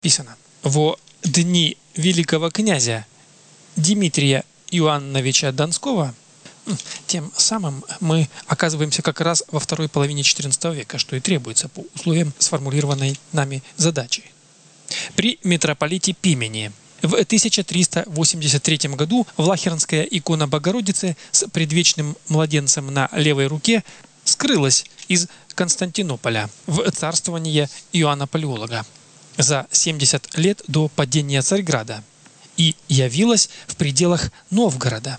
Писано. Во дни великого князя Дмитрия Иоанновича Донского тем самым мы оказываемся как раз во второй половине XIV века, что и требуется по условиям сформулированной нами задачи. При митрополите Пимени в 1383 году Влахернская икона Богородицы с предвечным младенцем на левой руке скрылась из Константинополя в царствование Иоанна Палеолога за 70 лет до падения Царьграда и явилась в пределах Новгорода.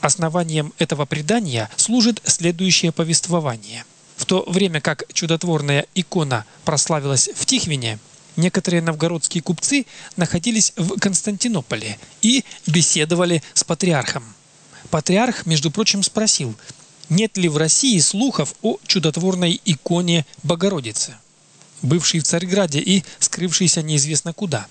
Основанием этого предания служит следующее повествование. В то время как чудотворная икона прославилась в Тихвине, некоторые новгородские купцы находились в Константинополе и беседовали с патриархом. Патриарх, между прочим, спросил, нет ли в России слухов о чудотворной иконе Богородицы, бывшей в Царьграде и скрывшейся неизвестно куда.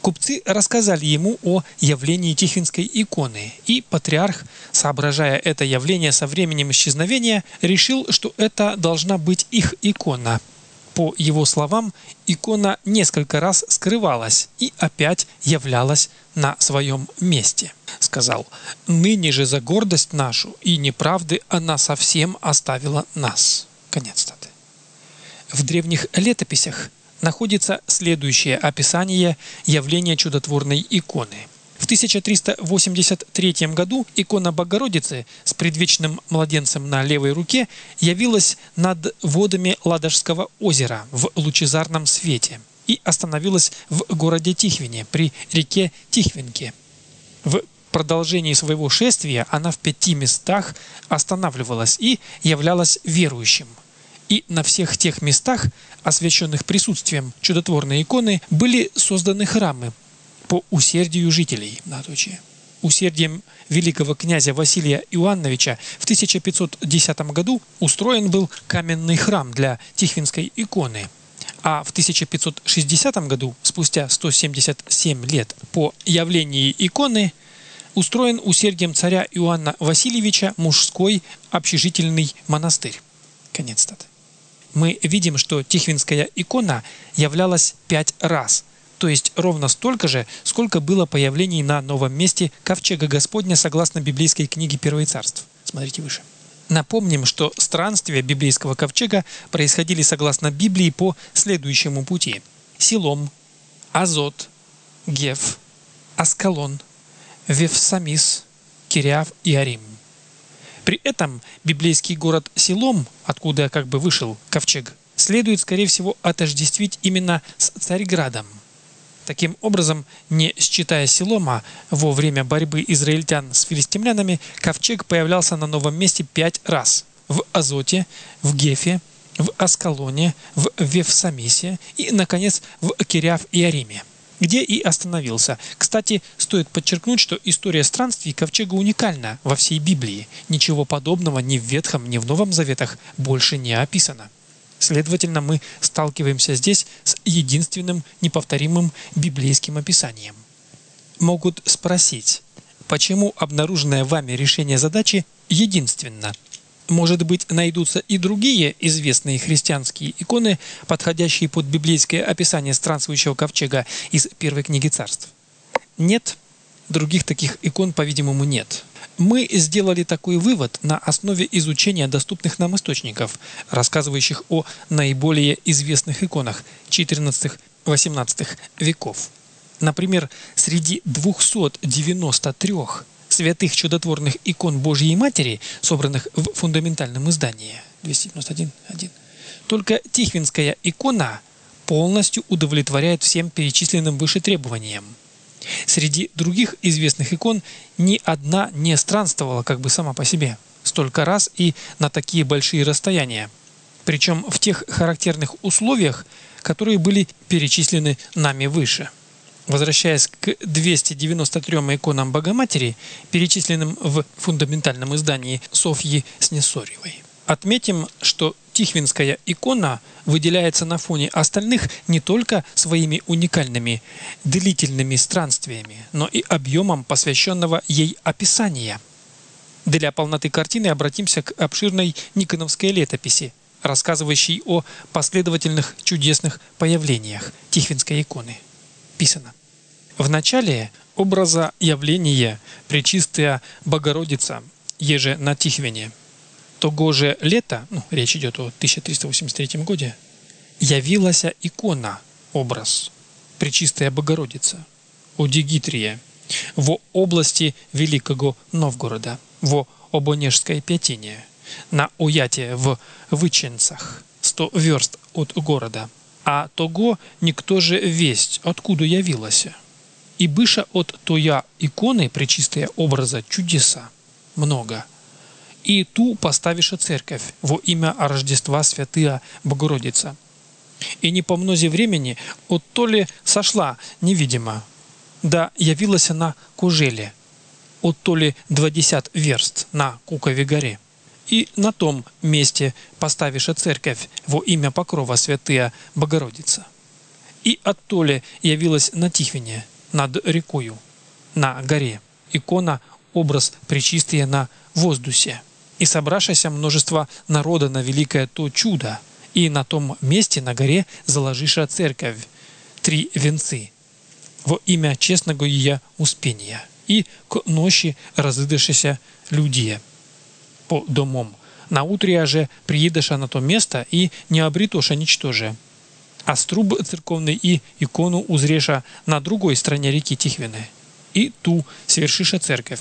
Купцы рассказали ему о явлении Тихвинской иконы, и патриарх, соображая это явление со временем исчезновения, решил, что это должна быть их икона. По его словам, икона несколько раз скрывалась и опять являлась на своем месте. Сказал, «Ныне же за гордость нашу и неправды она совсем оставила нас». Конец. В древних летописях находится следующее описание явления чудотворной иконы. В 1383 году икона Богородицы с предвечным младенцем на левой руке явилась над водами Ладожского озера в лучезарном свете и остановилась в городе Тихвине при реке Тихвинке. В продолжении своего шествия она в пяти местах останавливалась и являлась верующим – и на всех тех местах, освященных присутствием чудотворной иконы, были созданы храмы по усердию жителей. Многоточие. Усердием великого князя Василия Иоанновича в 1510 году устроен был каменный храм для Тихвинской иконы, а в 1560 году, спустя 177 лет по явлении иконы, устроен усердием царя Иоанна Васильевича мужской общежительный монастырь. Конец статы мы видим, что Тихвинская икона являлась пять раз, то есть ровно столько же, сколько было появлений на новом месте Ковчега Господня согласно библейской книге Первое царств. Смотрите выше. Напомним, что странствия библейского ковчега происходили согласно Библии по следующему пути. Силом, Азот, Геф, Аскалон, Вевсамис, Кириав и Арим. При этом библейский город Силом, откуда как бы вышел ковчег, следует, скорее всего, отождествить именно с Царьградом. Таким образом, не считая Силома, во время борьбы израильтян с филистимлянами, ковчег появлялся на новом месте пять раз – в Азоте, в Гефе, в Аскалоне, в Вевсамисе и, наконец, в Кириаф и Ариме где и остановился. Кстати, стоит подчеркнуть, что история странствий ковчега уникальна во всей Библии. Ничего подобного ни в Ветхом, ни в Новом Заветах больше не описано. Следовательно, мы сталкиваемся здесь с единственным неповторимым библейским описанием. Могут спросить, почему обнаруженное вами решение задачи единственно – может быть, найдутся и другие известные христианские иконы, подходящие под библейское описание странствующего ковчега из первой книги царств? Нет, других таких икон, по-видимому, нет. Мы сделали такой вывод на основе изучения доступных нам источников, рассказывающих о наиболее известных иконах 14-18 веков. Например, среди 293 святых чудотворных икон Божьей Матери, собранных в фундаментальном издании. 291.1, только Тихвинская икона полностью удовлетворяет всем перечисленным выше требованиям. Среди других известных икон ни одна не странствовала как бы сама по себе столько раз и на такие большие расстояния, причем в тех характерных условиях, которые были перечислены нами выше возвращаясь к 293 иконам Богоматери, перечисленным в фундаментальном издании Софьи Снесоревой. Отметим, что Тихвинская икона выделяется на фоне остальных не только своими уникальными длительными странствиями, но и объемом посвященного ей описания. Для полноты картины обратимся к обширной Никоновской летописи, рассказывающей о последовательных чудесных появлениях Тихвинской иконы. писано. В начале образа явления Пречистая Богородица, еже на Тихвине, того же лета, ну, речь идет о 1383 году, явилась икона, образ, Пречистая Богородица, о Дигитрия, в области Великого Новгорода, в Обонежской Пятине, на Уяте в Выченцах, 100 верст от города. А того никто же весть, откуда явилась. И быша от тоя иконы пречистые образа чудеса много. И ту поставиша церковь во имя Рождества Святая Богородица. И не по мнозе времени от то ли сошла невидимо, да явилась она кужеле, от то ли 20 верст на Кукове горе. И на том месте поставиша церковь во имя покрова святая Богородица. И от то ли явилась на Тихвине, над рекою, на горе, икона, образ причистия на воздухе. И собравшееся множество народа на великое то чудо, и на том месте на горе заложиша церковь, три венцы, во имя честного ее успения, и к ночи разыдышися людей по домам. На утре же приедеша на то место и не обретоша ничтоже. А струб церковный и икону узреша на другой стороне реки Тихвины. И ту свершиша церковь.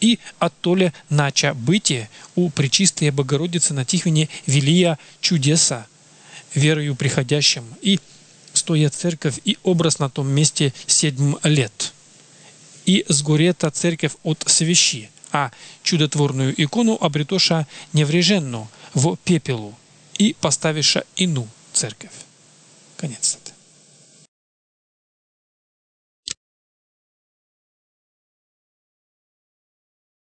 И оттоле нача бытие у Пречистой Богородицы на Тихвине велия чудеса, верою приходящим, и стоя церковь и образ на том месте седьм лет. И сгорета церковь от свящи, а чудотворную икону обретоша невреженну в пепелу и поставиша ину церковь. Конец.